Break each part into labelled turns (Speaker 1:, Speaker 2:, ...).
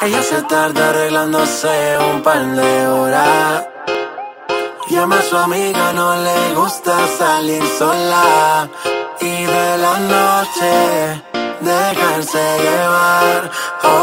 Speaker 1: Ella se tarda arreglándose un par de horas. Llama a su amiga, no le gusta salir sola. Y de la noche dejarse llevar. Oh,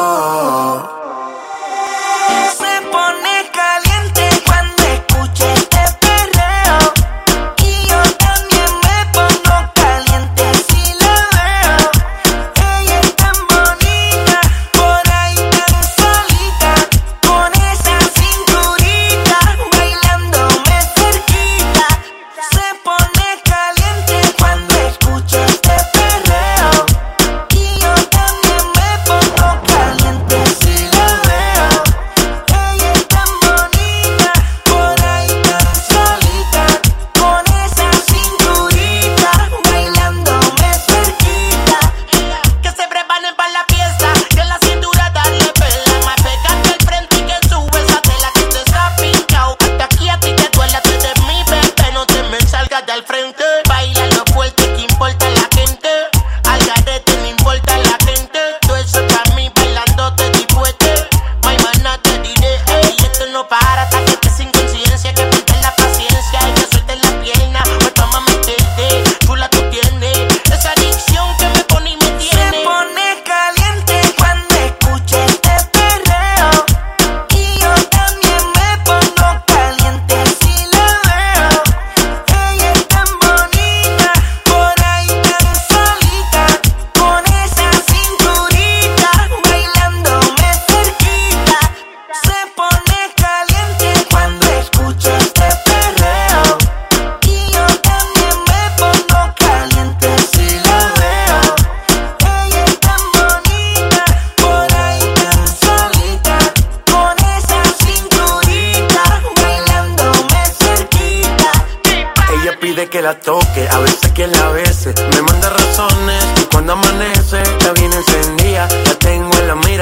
Speaker 1: pide que la toque, a veces que la bese. Me manda razones y cuando amanece, la bien encendida, la tengo en la mira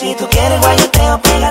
Speaker 1: Si tú quieres guayeteo, pégate